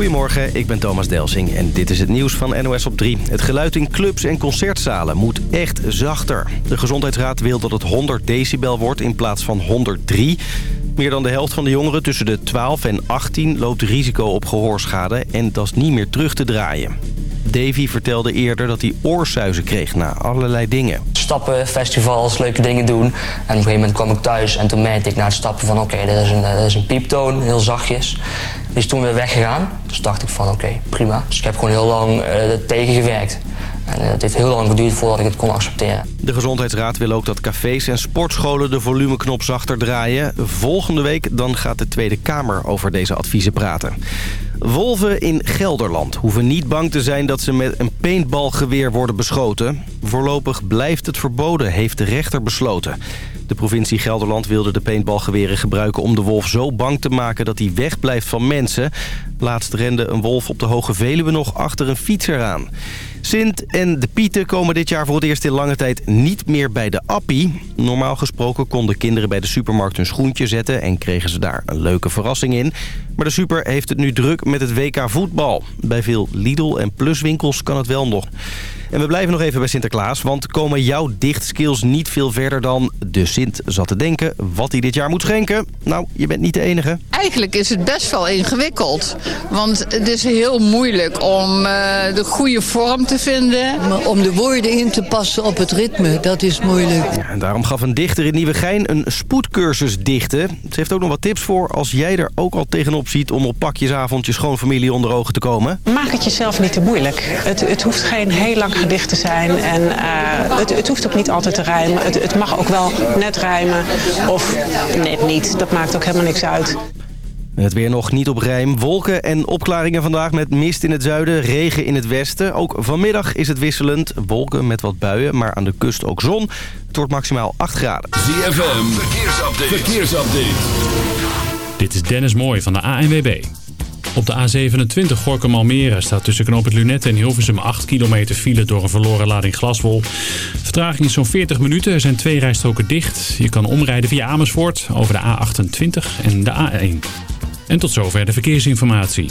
Goedemorgen, ik ben Thomas Delsing en dit is het nieuws van NOS op 3. Het geluid in clubs en concertzalen moet echt zachter. De Gezondheidsraad wil dat het 100 decibel wordt in plaats van 103. Meer dan de helft van de jongeren tussen de 12 en 18 loopt risico op gehoorschade en dat is niet meer terug te draaien. Davy vertelde eerder dat hij oorsuizen kreeg na allerlei dingen. Stappen, festivals, leuke dingen doen. En op een gegeven moment kwam ik thuis en toen merkte ik na het stappen van... oké, okay, is, dat is een pieptoon, heel zachtjes. Die is toen weer weggegaan. Dus dacht ik van oké, prima. Dus ik heb gewoon heel lang uh, tegengewerkt. En het heeft heel lang geduurd voordat ik het kon accepteren. De Gezondheidsraad wil ook dat cafés en sportscholen de volumeknop zachter draaien. Volgende week dan gaat de Tweede Kamer over deze adviezen praten. Wolven in Gelderland hoeven niet bang te zijn dat ze met een paintballgeweer worden beschoten. Voorlopig blijft het verboden, heeft de rechter besloten. De provincie Gelderland wilde de paintballgeweren gebruiken om de wolf zo bang te maken dat hij wegblijft van mensen. Laatst rende een wolf op de Hoge Veluwe nog achter een fietser aan. Sint en de Pieten komen dit jaar voor het eerst in lange tijd niet meer bij de appie. Normaal gesproken konden kinderen bij de supermarkt hun schoentje zetten... en kregen ze daar een leuke verrassing in. Maar de super heeft het nu druk met het WK voetbal. Bij veel Lidl en Pluswinkels kan het wel nog. En we blijven nog even bij Sinterklaas, want komen jouw dichtskills niet veel verder dan de Sint zat te denken wat hij dit jaar moet schenken? Nou, je bent niet de enige. Eigenlijk is het best wel ingewikkeld, want het is heel moeilijk om uh, de goede vorm te vinden. Maar om de woorden in te passen op het ritme, dat is moeilijk. Ja, en daarom gaf een dichter in Nieuwegein een spoedcursus dichten. Ze heeft ook nog wat tips voor als jij er ook al tegenop ziet om op pakjesavond je schoonfamilie onder ogen te komen. Maak het jezelf niet te moeilijk. Het, het hoeft geen heel lang gedicht te zijn. En uh, het, het, hoeft ook niet altijd te rijmen. Het, het mag ook wel net rijmen of net niet. Dat maakt ook helemaal niks uit. Het weer nog niet op rijm. Wolken en opklaringen vandaag met mist in het zuiden, regen in het westen. Ook vanmiddag is het wisselend. Wolken met wat buien, maar aan de kust ook zon. Het wordt maximaal 8 graden. ZFM, verkeersupdate. verkeersupdate. Dit is Dennis Mooij van de ANWB. Op de A27 Gorkum Almere staat tussen knoop het Lunette en Hilversum 8 kilometer file door een verloren lading glaswol. Vertraging is zo'n 40 minuten. Er zijn twee rijstroken dicht. Je kan omrijden via Amersfoort over de A28 en de A1. En tot zover de verkeersinformatie.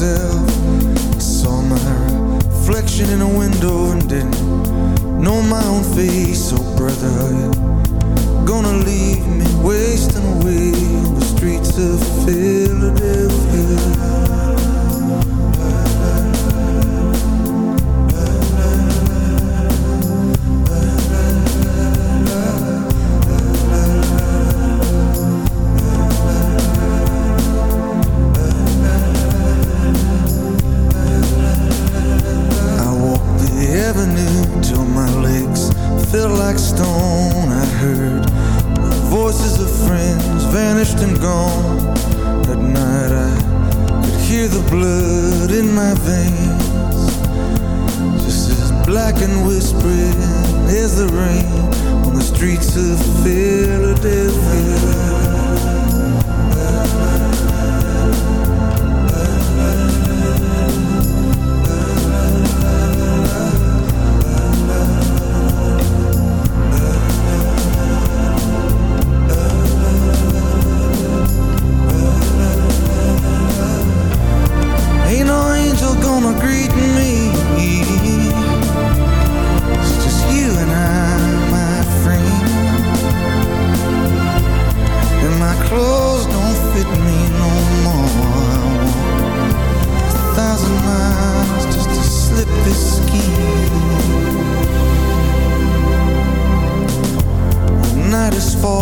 myself. I saw my reflection in a window and didn't know my own face. Oh, brother, you're gonna leave me wasting away on the streets of fear.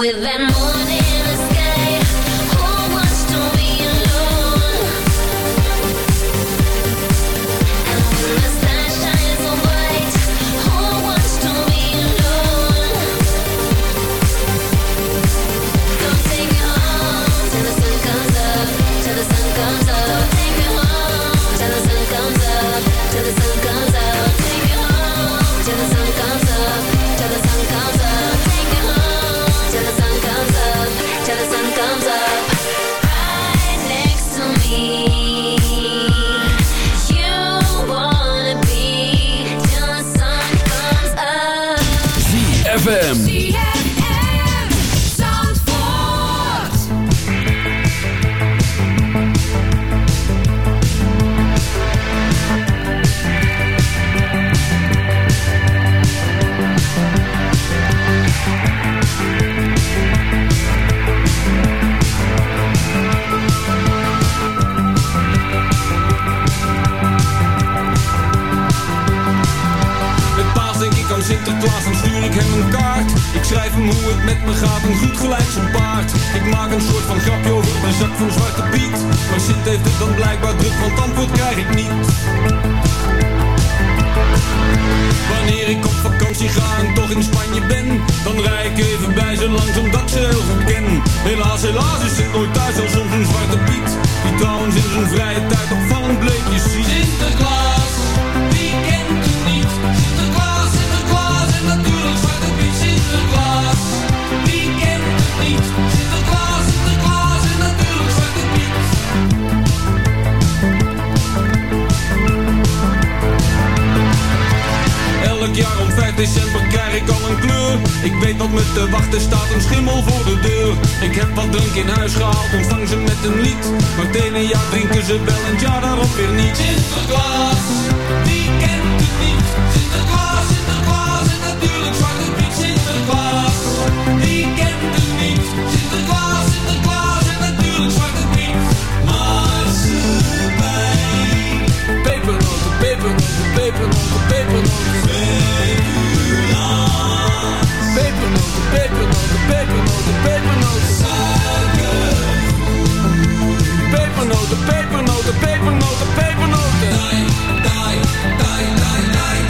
with that morning. Met me gaat, een goed gelijk zo'n paard. Ik maak een soort van grapje over mijn zak van Zwarte Piet. Maar Sint heeft het dan blijkbaar druk, want antwoord krijg ik niet. Wanneer ik op vakantie ga en toch in Spanje ben Dan rij ik even bij ze langs omdat ze heel goed ken Helaas, helaas is het nooit thuis als soms een zwarte piet Die trouwens in zijn vrije tijd opvallend bleekjes ziet Sinterklaas, december krijg ik al een kleur. Ik weet dat me te wachten staat een schimmel voor de deur. Ik heb wat drank in huis gehaald, ontvang ze met een lied. Maar het ene jaar drinken ze wel en het jaar daarop weer niet. Sinterklaas, wie kent het niet? Sinterklaas, Sinterklaas en natuurlijk Zwarte Piet. Sinterklaas, wie kent het niet? Sinterklaas, Sinterklaas en natuurlijk Zwarte Piet. Marsepein. Pepernoten, pepernoten, pepernoten, pepernoten Pepernoten, pepernoten, pepernoten, pepernoten pepernoten, pepernoten, pepernoten Dai, dai, dai, dai, dai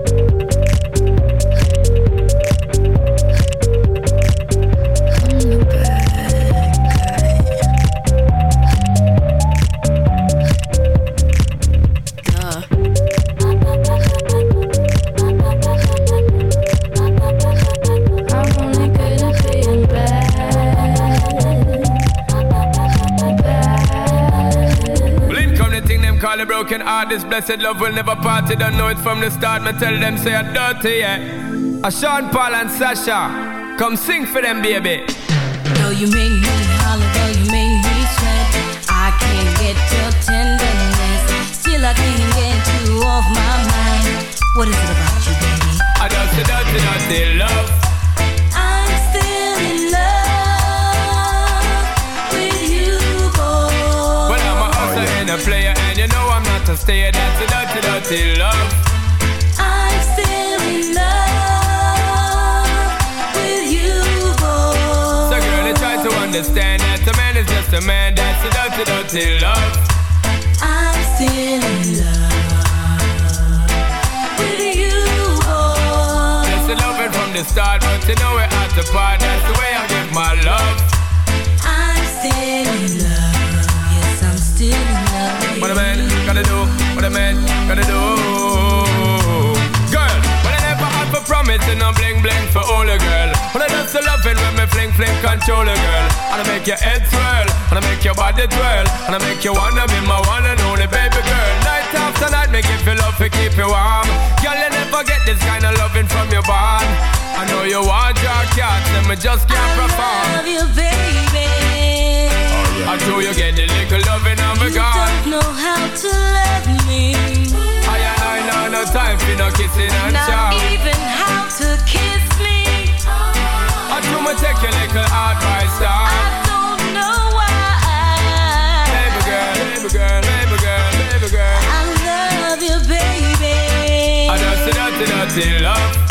heart. This blessed love will never part. You don't know it from the start. Me tell them say I'm dirty, yeah. A Sean Paul and Sasha, come sing for them, baby. Though you make me holler, though you make me sweat, I can't get your tenderness. Still, I can't get you off my mind. What is it about you, baby? I dirty, dirty, dirty love. I'm still in love with you, boy. Well, I'm a hustler and a player, and you know I'm a stayer. That's a dirty, dirty love. I'm still in love with you, boy. So, girl, you try to understand that a man is just a man. That's a dirty, dirty love. I'm still in love with you, boy. Just a loving from the start, but you know we're at the part. That's the way I give my love. I'm still in love. Yes, I'm still in love. What a man gotta do, what a man gotta do. Girl, but I never had for promise and no bling bling for all a girl. But I just a loving when me fling fling control a girl. And I make your head swirl, and I make your body twirl, and I make you wanna be my one and only baby girl. Night after night, make you feel love to keep you warm. Girl, you never get this kind of loving from your bond. I know you want your cat, and me just can't perform. I Love you, baby. Oh, I know you get the little loving on me You gone. don't know how to love me. I ain't I know no time for no kissing and Not chow. even how to kiss me. I do me take your little advice down. I don't know why. Baby girl, baby girl, baby girl, baby girl. I love you, baby. I just a dirty, dirty love.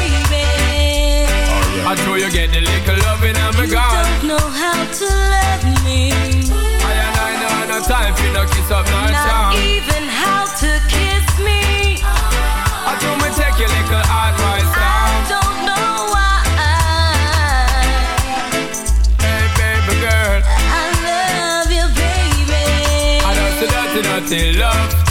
I know you get the little loving me You gone. don't know how to love me. I and I know no time for no kiss up, no Not even how to kiss me. I do me take your little advice I down. don't know why. Hey, baby girl. I love you, baby. I know the dirty, dirty love.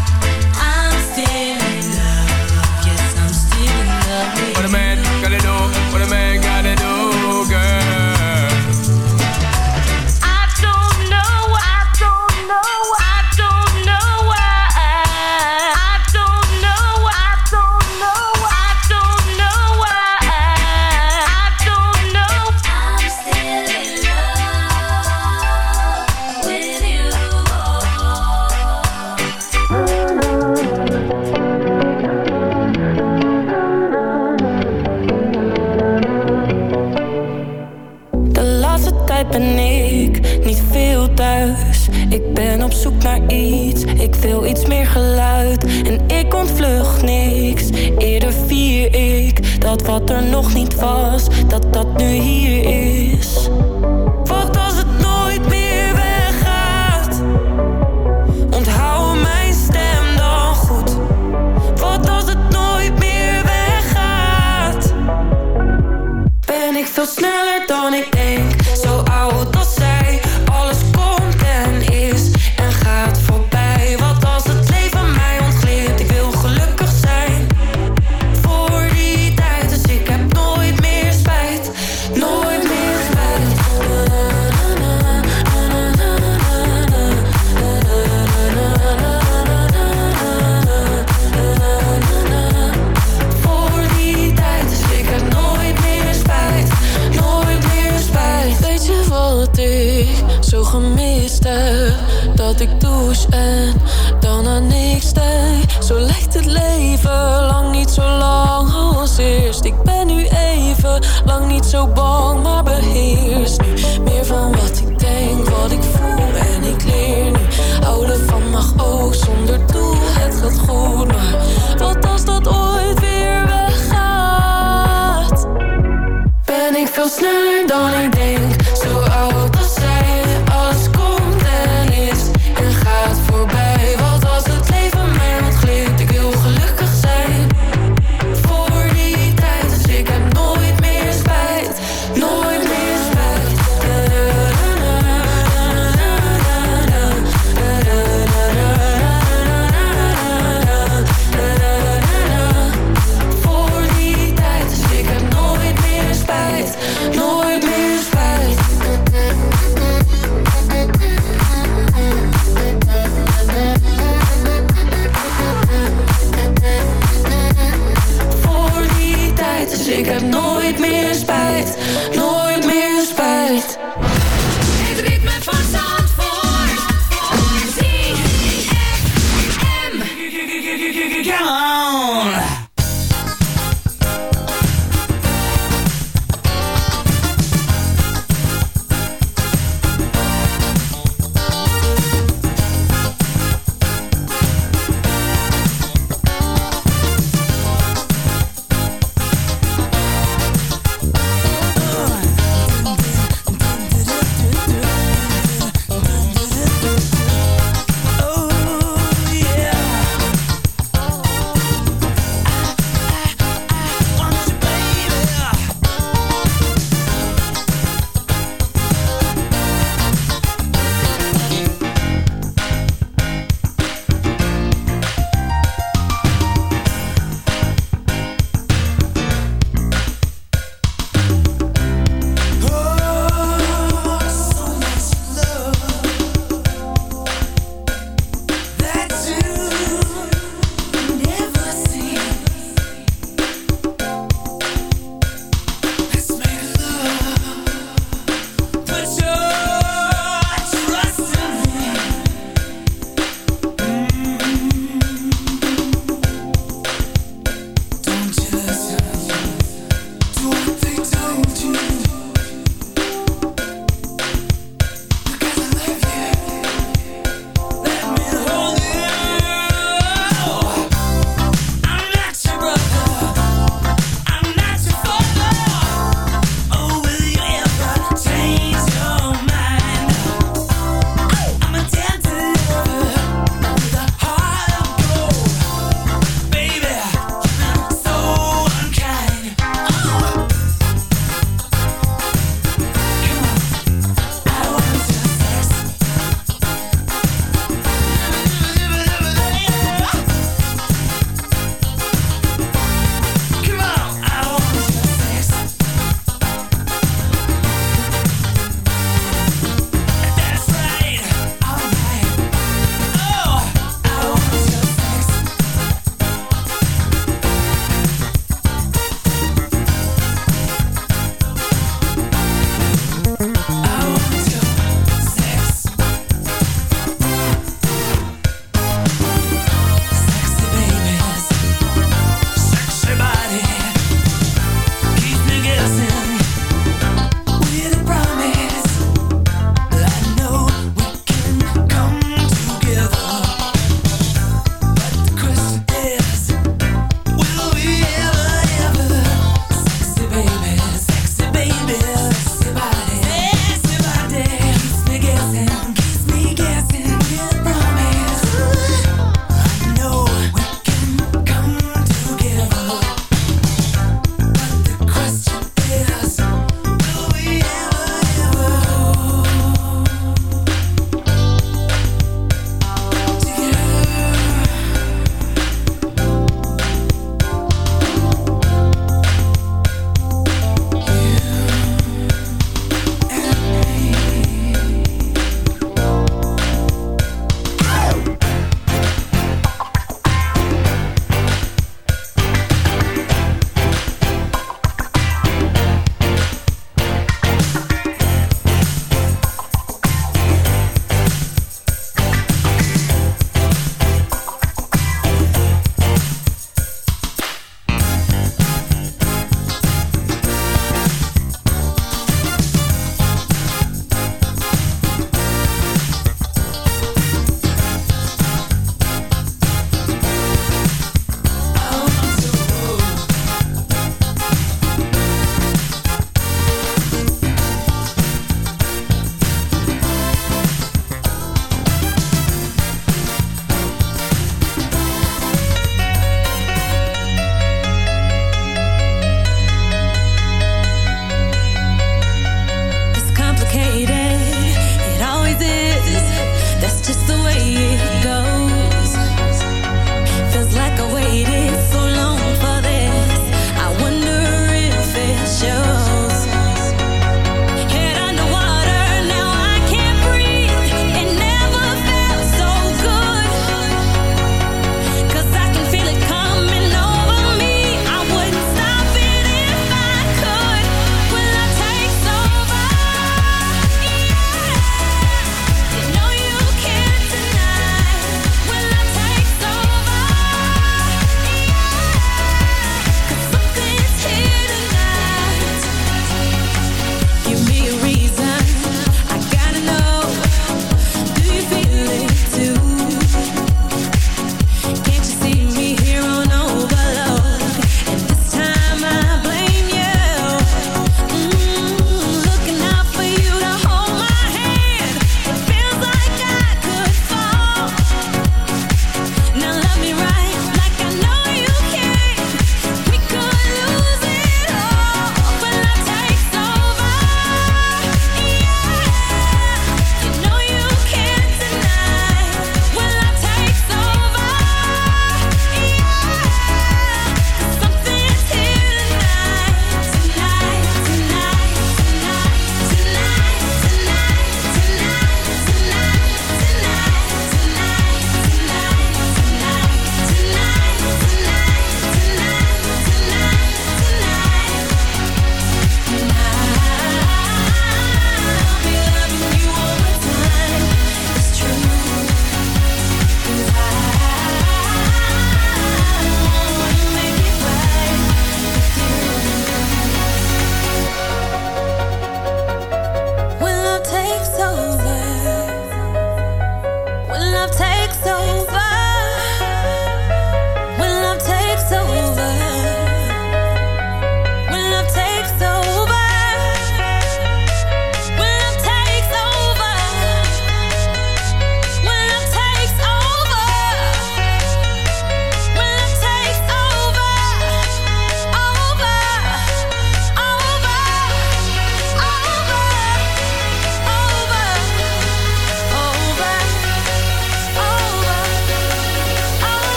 the man, gotta know. Meer geluid. En ik ontvlucht niks, eerder vier ik dat wat er nog niet was, dat dat nu hier is.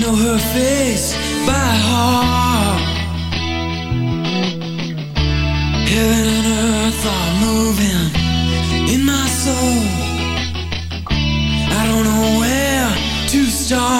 know her face by heart. Heaven and earth are moving in my soul. I don't know where to start.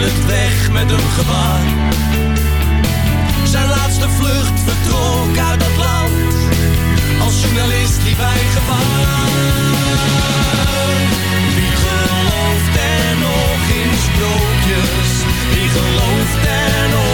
het weg met een gebaar. Zijn laatste vlucht vertrok uit dat land, als journalist liep hij gevaar. Wie gelooft er nog in sprookjes? Wie gelooft er nog?